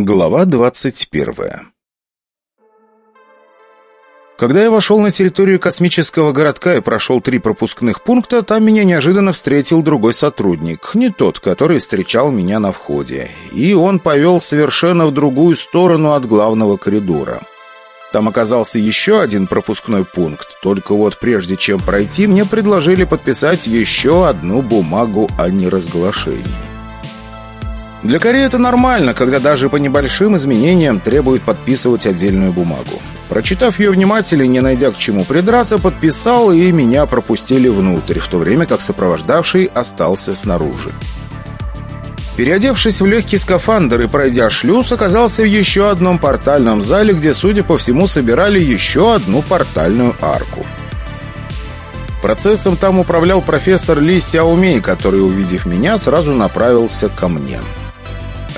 Глава двадцать первая Когда я вошел на территорию космического городка и прошел три пропускных пункта, там меня неожиданно встретил другой сотрудник, не тот, который встречал меня на входе. И он повел совершенно в другую сторону от главного коридора. Там оказался еще один пропускной пункт, только вот прежде чем пройти, мне предложили подписать еще одну бумагу о неразглашении. Для Кореи это нормально, когда даже по небольшим изменениям требуют подписывать отдельную бумагу. Прочитав ее внимательно и не найдя к чему придраться, подписал, и меня пропустили внутрь, в то время как сопровождавший остался снаружи. Переодевшись в легкий скафандр и пройдя шлюз, оказался в еще одном портальном зале, где, судя по всему, собирали еще одну портальную арку. Процессом там управлял профессор Ли Сяомей, который, увидев меня, сразу направился ко мне.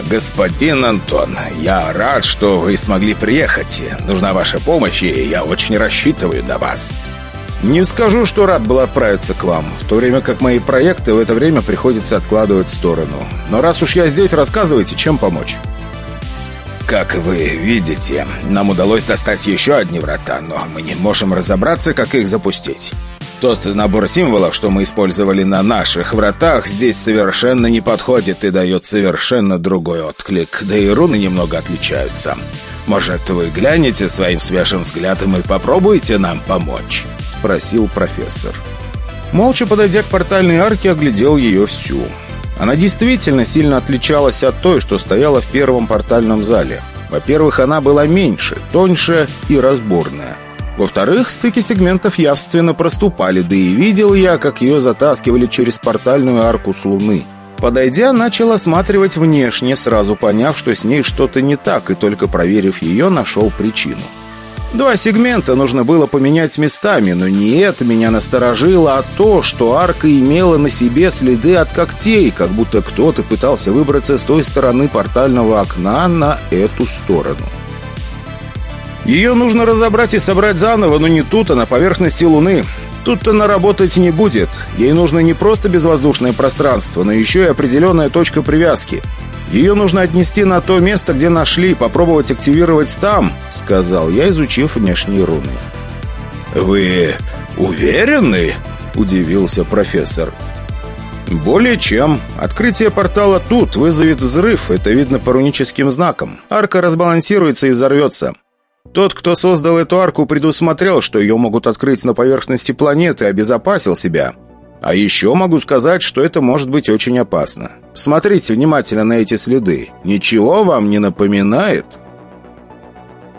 «Господин Антон, я рад, что вы смогли приехать. Нужна ваша помощь, и я очень рассчитываю на вас». «Не скажу, что рад был отправиться к вам, в то время как мои проекты в это время приходится откладывать в сторону. Но раз уж я здесь, рассказывайте, чем помочь». Как вы видите, нам удалось достать еще одни врата, но мы не можем разобраться, как их запустить. Тот набор символов, что мы использовали на наших вратах, здесь совершенно не подходит и дает совершенно другой отклик, да и руны немного отличаются. Может, вы глянете своим свежим взглядом и попробуете нам помочь?» — спросил профессор. Молча подойдя к портальной арке, оглядел ее всю. Она действительно сильно отличалась от той, что стояла в первом портальном зале. Во-первых, она была меньше, тоньше и разборная. Во-вторых, стыки сегментов явственно проступали, да и видел я, как ее затаскивали через портальную арку с Луны. Подойдя, начал осматривать внешне, сразу поняв, что с ней что-то не так, и только проверив ее, нашел причину. Два сегмента нужно было поменять местами, но не это меня насторожило, а то, что арка имела на себе следы от когтей, как будто кто-то пытался выбраться с той стороны портального окна на эту сторону. Ее нужно разобрать и собрать заново, но не тут, а на поверхности Луны. Тут она работать не будет. Ей нужно не просто безвоздушное пространство, но еще и определенная точка привязки. Ее нужно отнести на то место, где нашли, попробовать активировать там, сказал я, изучив внешние руны. «Вы уверены?» – удивился профессор. «Более чем. Открытие портала тут вызовет взрыв, это видно по руническим знакам. Арка разбалансируется и взорвется. Тот, кто создал эту арку, предусмотрел, что ее могут открыть на поверхности планеты, обезопасил себя. А еще могу сказать, что это может быть очень опасно. Смотрите внимательно на эти следы. Ничего вам не напоминает?»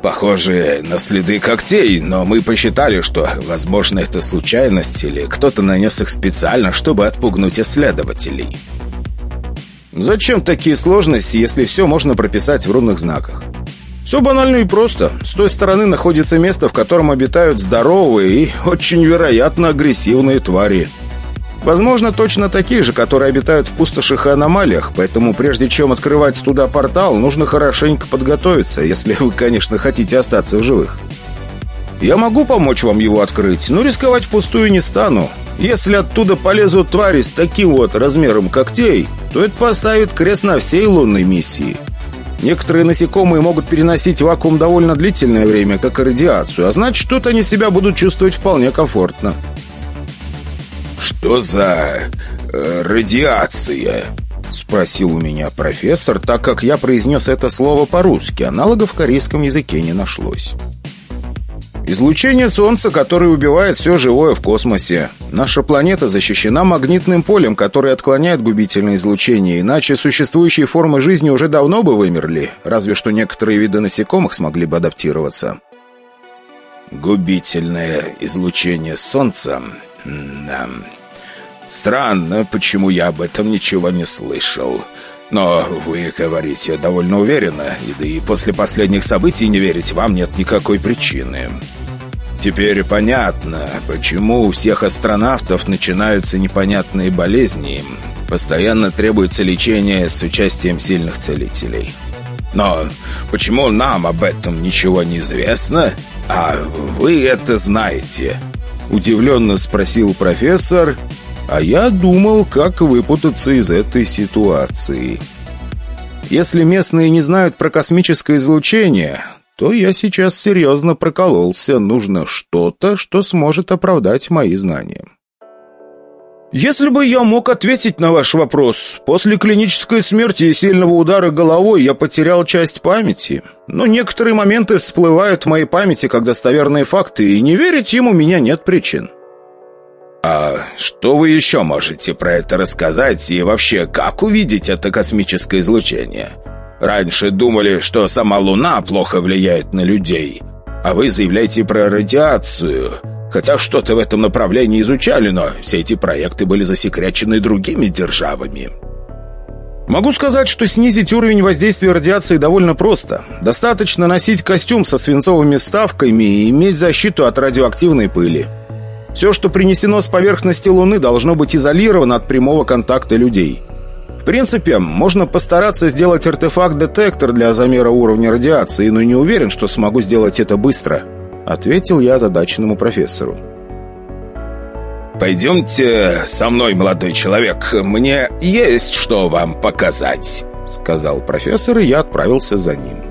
Похоже на следы когтей, но мы посчитали, что, возможно, это случайность или кто-то нанес их специально, чтобы отпугнуть исследователей. Зачем такие сложности, если все можно прописать в рунных знаках? Все банально и просто. С той стороны находится место, в котором обитают здоровые и, очень вероятно, агрессивные твари. Возможно, точно такие же, которые обитают в пустошах и аномалиях, поэтому прежде чем открывать туда портал, нужно хорошенько подготовиться, если вы, конечно, хотите остаться в живых. Я могу помочь вам его открыть, но рисковать впустую не стану. Если оттуда полезут твари с таким вот размером когтей, то это поставит крест на всей лунной миссии. Некоторые насекомые могут переносить вакуум довольно длительное время, как и радиацию, а значит, тут они себя будут чувствовать вполне комфортно. «Что за... Э, радиация?» — спросил у меня профессор, так как я произнес это слово по-русски, аналогов в корейском языке не нашлось. Излучение Солнца, которое убивает все живое в космосе. Наша планета защищена магнитным полем, которое отклоняет губительное излучение, иначе существующие формы жизни уже давно бы вымерли, разве что некоторые виды насекомых смогли бы адаптироваться. Губительное излучение Солнца? Да. Странно, почему я об этом ничего не слышал. Но вы говорите довольно уверенно, и да и после последних событий не верить вам нет никакой причины. Теперь понятно, почему у всех астронавтов начинаются непонятные болезни. Постоянно требуется лечение с участием сильных целителей. Но почему нам об этом ничего не известно, а вы это знаете?» Удивленно спросил профессор, а я думал, как выпутаться из этой ситуации. если местные не знают про космическое излучение, то я сейчас серьезно прокололся. Нужно что-то, что сможет оправдать мои знания. Если бы я мог ответить на ваш вопрос, после клинической смерти и сильного удара головой я потерял часть памяти. Но некоторые моменты всплывают в моей памяти как достоверные факты, и не верить им у меня нет причин. А что вы еще можете про это рассказать и вообще, как увидеть это космическое излучение? Раньше думали, что сама Луна плохо влияет на людей, а вы заявляете про радиацию – Хотя что-то в этом направлении изучали, но все эти проекты были засекречены другими державами. Могу сказать, что снизить уровень воздействия радиации довольно просто. Достаточно носить костюм со свинцовыми вставками и иметь защиту от радиоактивной пыли. Все, что принесено с поверхности Луны, должно быть изолировано от прямого контакта людей. В принципе, можно постараться сделать артефакт-детектор для замера уровня радиации, но не уверен, что смогу сделать это быстро. Ответил я задаченному профессору. «Пойдемте со мной, молодой человек. Мне есть что вам показать», — сказал профессор, и я отправился за ним.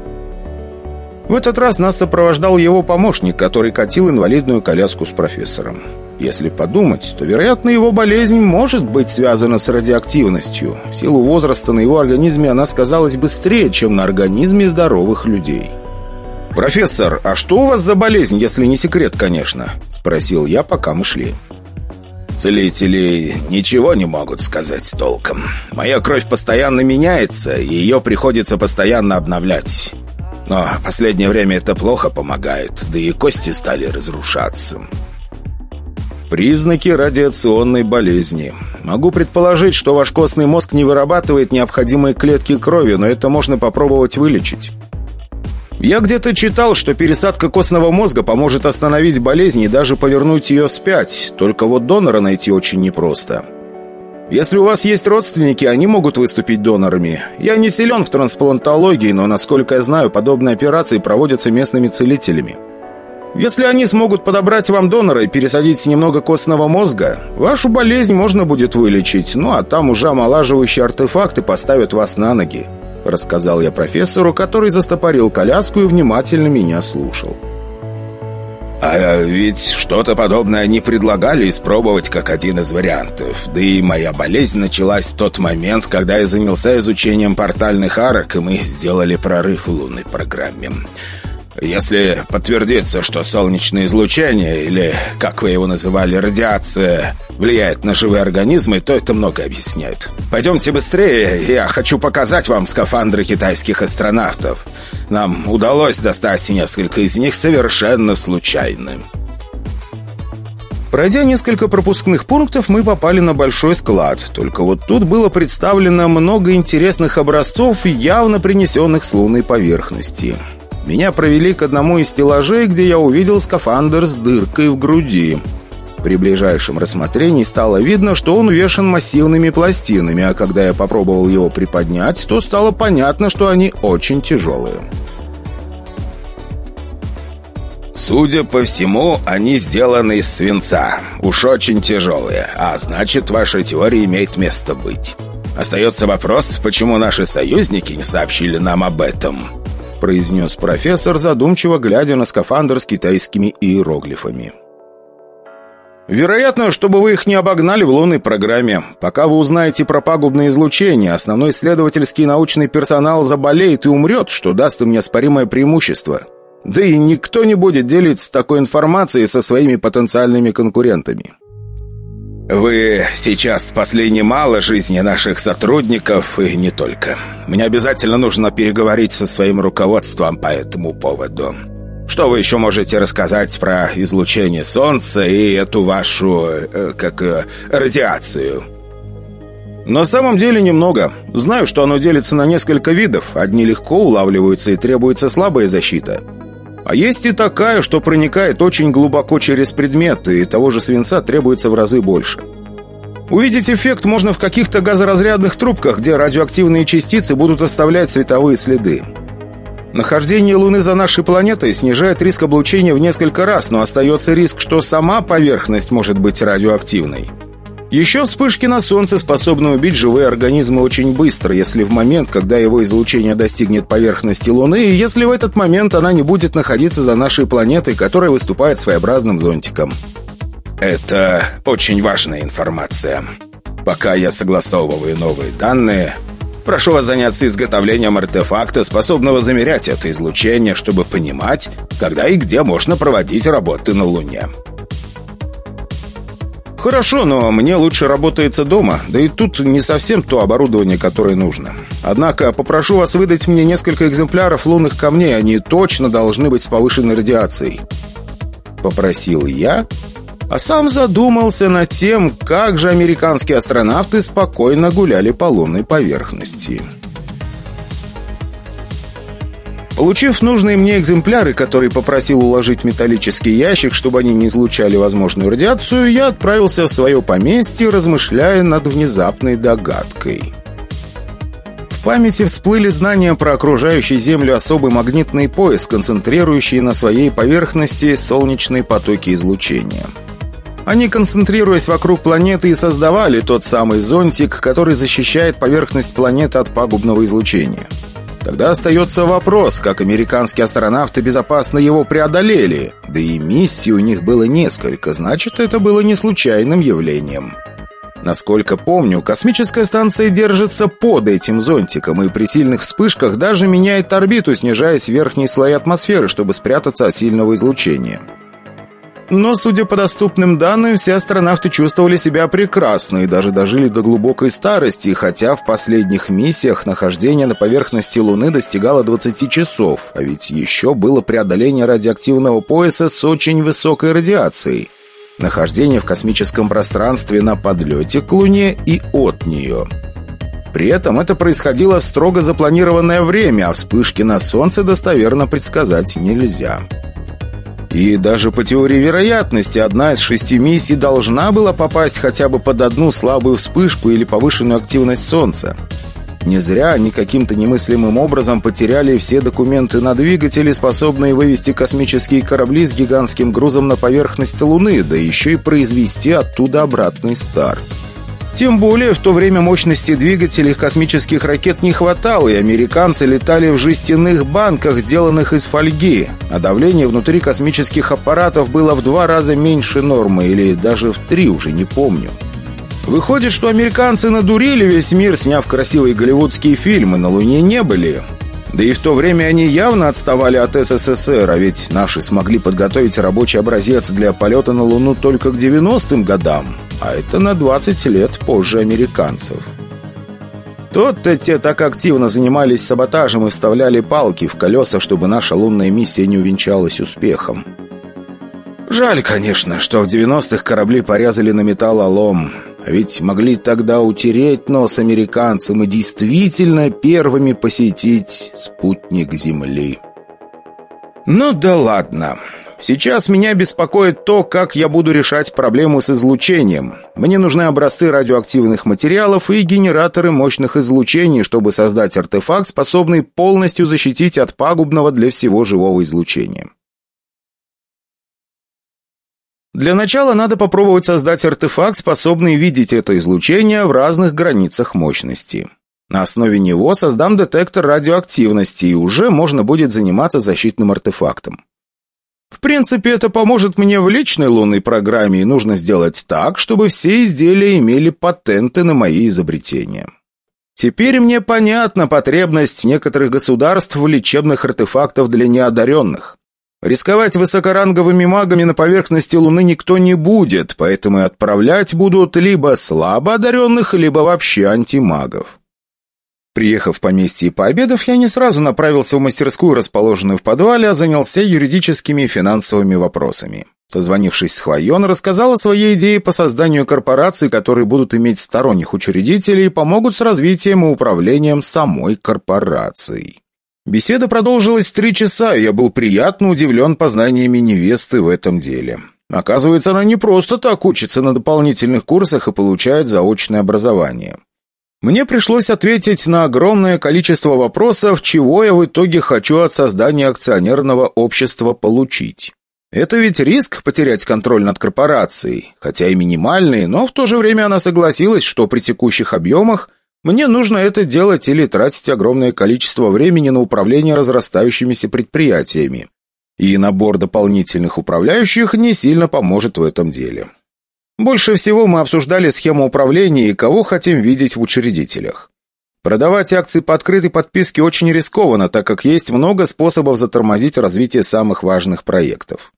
В этот раз нас сопровождал его помощник, который катил инвалидную коляску с профессором. Если подумать, то, вероятно, его болезнь может быть связана с радиоактивностью. В силу возраста на его организме она сказалась быстрее, чем на организме здоровых людей. «Профессор, а что у вас за болезнь, если не секрет, конечно?» — спросил я, пока мы шли. Целители ничего не могут сказать толком. Моя кровь постоянно меняется, и ее приходится постоянно обновлять. Но последнее время это плохо помогает, да и кости стали разрушаться. Признаки радиационной болезни. Могу предположить, что ваш костный мозг не вырабатывает необходимые клетки крови, но это можно попробовать вылечить. Я где-то читал, что пересадка костного мозга поможет остановить болезнь и даже повернуть ее вспять, только вот донора найти очень непросто. Если у вас есть родственники, они могут выступить донорами. Я не силен в трансплантологии, но, насколько я знаю, подобные операции проводятся местными целителями. Если они смогут подобрать вам донора и пересадить немного костного мозга, вашу болезнь можно будет вылечить, ну а там уже омолаживающие артефакты поставят вас на ноги. — рассказал я профессору, который застопорил коляску и внимательно меня слушал. «А ведь что-то подобное они предлагали испробовать как один из вариантов. Да и моя болезнь началась в тот момент, когда я занялся изучением портальных арок, и мы сделали прорыв в лунной программе. Если подтвердится, что солнечное излучение, или, как вы его называли, радиация, влияет на живые организмы, то это много объясняет. Пойдемте быстрее, я хочу показать вам скафандры китайских астронавтов. Нам удалось достать несколько из них совершенно случайно. Пройдя несколько пропускных пунктов, мы попали на большой склад. Только вот тут было представлено много интересных образцов, явно принесенных с лунной поверхности. Меня провели к одному из стеллажей, где я увидел скафандр с дыркой в груди. При ближайшем рассмотрении стало видно, что он увешан массивными пластинами, а когда я попробовал его приподнять, то стало понятно, что они очень тяжелые. Судя по всему, они сделаны из свинца. Уж очень тяжелые, а значит, ваша теория имеет место быть. Остается вопрос, почему наши союзники не сообщили нам об этом произнес профессор, задумчиво глядя на скафандр с китайскими иероглифами. «Вероятно, чтобы вы их не обогнали в лунной программе. Пока вы узнаете про пагубное излучение, основной исследовательский научный персонал заболеет и умрет, что даст им неоспоримое преимущество. Да и никто не будет делиться такой информацией со своими потенциальными конкурентами». «Вы сейчас спасли немало жизни наших сотрудников и не только. Мне обязательно нужно переговорить со своим руководством по этому поводу. Что вы еще можете рассказать про излучение Солнца и эту вашу, э, как, э, радиацию?» На самом деле немного. Знаю, что оно делится на несколько видов. Одни легко улавливаются и требуется слабая защита. А есть и такая, что проникает очень глубоко через предметы, и того же свинца требуется в разы больше. Увидеть эффект можно в каких-то газоразрядных трубках, где радиоактивные частицы будут оставлять световые следы. Нахождение Луны за нашей планетой снижает риск облучения в несколько раз, но остается риск, что сама поверхность может быть радиоактивной. Еще вспышки на Солнце способны убить живые организмы очень быстро, если в момент, когда его излучение достигнет поверхности Луны, и если в этот момент она не будет находиться за нашей планетой, которая выступает своеобразным зонтиком. Это очень важная информация. Пока я согласовываю новые данные, прошу вас заняться изготовлением артефакта, способного замерять это излучение, чтобы понимать, когда и где можно проводить работы на Луне. «Хорошо, но мне лучше работается дома, да и тут не совсем то оборудование, которое нужно. Однако попрошу вас выдать мне несколько экземпляров лунных камней, они точно должны быть с повышенной радиацией». Попросил я, а сам задумался над тем, как же американские астронавты спокойно гуляли по лунной поверхности. Получив нужные мне экземпляры, которые попросил уложить в металлический ящик, чтобы они не излучали возможную радиацию, я отправился в свое поместье, размышляя над внезапной догадкой. В памяти всплыли знания про окружающий Землю особый магнитный пояс, концентрирующий на своей поверхности солнечные потоки излучения. Они, концентрируясь вокруг планеты, и создавали тот самый зонтик, который защищает поверхность планеты от пагубного излучения. Тогда остается вопрос, как американские астронавты безопасно его преодолели. Да и миссий у них было несколько, значит, это было не случайным явлением. Насколько помню, космическая станция держится под этим зонтиком и при сильных вспышках даже меняет орбиту, снижаясь в верхние слои атмосферы, чтобы спрятаться от сильного излучения. Но, судя по доступным данным, все астронавты чувствовали себя прекрасно и даже дожили до глубокой старости, хотя в последних миссиях нахождение на поверхности Луны достигало 20 часов, а ведь еще было преодоление радиоактивного пояса с очень высокой радиацией. Нахождение в космическом пространстве на подлете к Луне и от нее. При этом это происходило в строго запланированное время, а вспышки на Солнце достоверно предсказать нельзя. И даже по теории вероятности одна из шести миссий должна была попасть хотя бы под одну слабую вспышку или повышенную активность Солнца. Не зря они каким-то немыслимым образом потеряли все документы на двигатели, способные вывести космические корабли с гигантским грузом на поверхность Луны, да еще и произвести оттуда обратный старт. Тем более, в то время мощности двигателей космических ракет не хватало, и американцы летали в жестяных банках, сделанных из фольги, а давление внутри космических аппаратов было в два раза меньше нормы, или даже в три, уже не помню. Выходит, что американцы надурили весь мир, сняв красивые голливудские фильмы, на Луне не были. Да и в то время они явно отставали от СССР, а ведь наши смогли подготовить рабочий образец для полета на Луну только к 90-м годам, а это на 20 лет позже американцев. Тот-то те так активно занимались саботажем и вставляли палки в колеса, чтобы наша лунная миссия не увенчалась успехом. Жаль, конечно, что в 90-х корабли порезали на металлолом. А ведь могли тогда утереть нос американцам и действительно первыми посетить спутник Земли. Ну да ладно. Сейчас меня беспокоит то, как я буду решать проблему с излучением. Мне нужны образцы радиоактивных материалов и генераторы мощных излучений, чтобы создать артефакт, способный полностью защитить от пагубного для всего живого излучения. Для начала надо попробовать создать артефакт, способный видеть это излучение в разных границах мощности. На основе него создам детектор радиоактивности, и уже можно будет заниматься защитным артефактом. В принципе, это поможет мне в личной лунной программе, и нужно сделать так, чтобы все изделия имели патенты на мои изобретения. Теперь мне понятна потребность некоторых государств в лечебных артефактах для неодаренных. Рисковать высокоранговыми магами на поверхности Луны никто не будет, поэтому и отправлять будут либо слабо одаренных, либо вообще антимагов. Приехав в поместье и пообедав, я не сразу направился в мастерскую, расположенную в подвале, а занялся юридическими и финансовыми вопросами. Созвонившись с Хвайон, рассказал о своей идее по созданию корпораций, которые будут иметь сторонних учредителей и помогут с развитием и управлением самой корпорацией. Беседа продолжилась три часа, и я был приятно удивлен познаниями невесты в этом деле. Оказывается, она не просто так учится на дополнительных курсах и получает заочное образование. Мне пришлось ответить на огромное количество вопросов, чего я в итоге хочу от создания акционерного общества получить. Это ведь риск потерять контроль над корпорацией, хотя и минимальный, но в то же время она согласилась, что при текущих объемах мне нужно это делать или тратить огромное количество времени на управление разрастающимися предприятиями. И набор дополнительных управляющих не сильно поможет в этом деле. Больше всего мы обсуждали схему управления и кого хотим видеть в учредителях. Продавать акции по открытой подписке очень рискованно, так как есть много способов затормозить развитие самых важных проектов.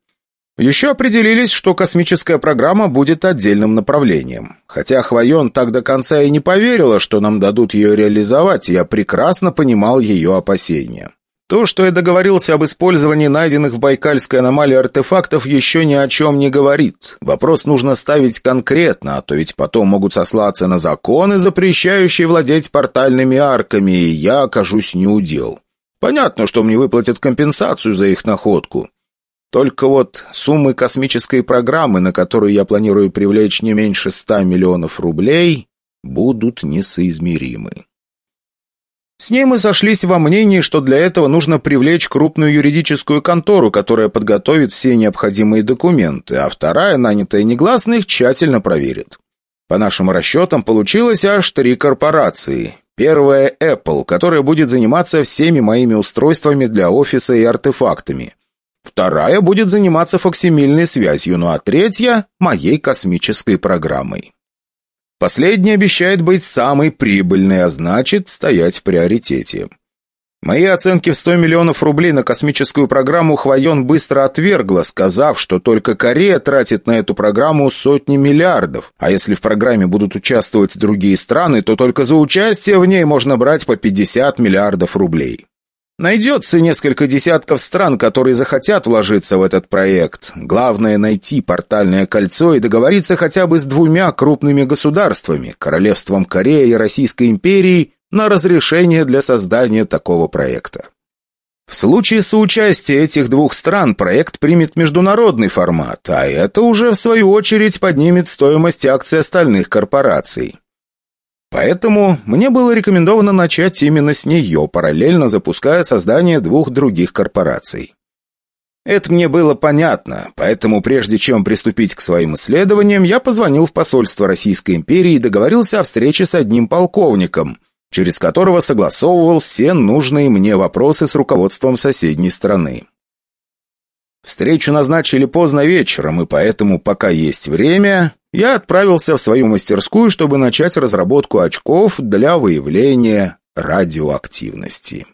Еще определились, что космическая программа будет отдельным направлением. Хотя Хвоен так до конца и не поверила, что нам дадут ее реализовать, я прекрасно понимал ее опасения. То, что я договорился об использовании найденных в Байкальской аномалии артефактов, еще ни о чем не говорит. Вопрос нужно ставить конкретно, а то ведь потом могут сослаться на законы, запрещающие владеть портальными арками, и я окажусь неудел. Понятно, что мне выплатят компенсацию за их находку. Только вот суммы космической программы, на которую я планирую привлечь не меньше ста миллионов рублей, будут несоизмеримы. С ней мы сошлись во мнении, что для этого нужно привлечь крупную юридическую контору, которая подготовит все необходимые документы, а вторая, нанятая негласно, тщательно проверит. По нашим расчетам, получилось аж три корпорации. Первая – Apple, которая будет заниматься всеми моими устройствами для офиса и артефактами. Вторая будет заниматься фоксимильной связью, ну а третья – моей космической программой. Последняя обещает быть самой прибыльной, а значит, стоять в приоритете. Мои оценки в 100 миллионов рублей на космическую программу Хвоен быстро отвергла, сказав, что только Корея тратит на эту программу сотни миллиардов, а если в программе будут участвовать другие страны, то только за участие в ней можно брать по 50 миллиардов рублей. Найдется несколько десятков стран, которые захотят вложиться в этот проект. Главное – найти портальное кольцо и договориться хотя бы с двумя крупными государствами – Королевством Корея и Российской империей – на разрешение для создания такого проекта. В случае соучастия этих двух стран проект примет международный формат, а это уже, в свою очередь, поднимет стоимость акций остальных корпораций. Поэтому мне было рекомендовано начать именно с нее, параллельно запуская создание двух других корпораций. Это мне было понятно, поэтому прежде чем приступить к своим исследованиям, я позвонил в посольство Российской империи и договорился о встрече с одним полковником, через которого согласовывал все нужные мне вопросы с руководством соседней страны. Встречу назначили поздно вечером, и поэтому, пока есть время, я отправился в свою мастерскую, чтобы начать разработку очков для выявления радиоактивности.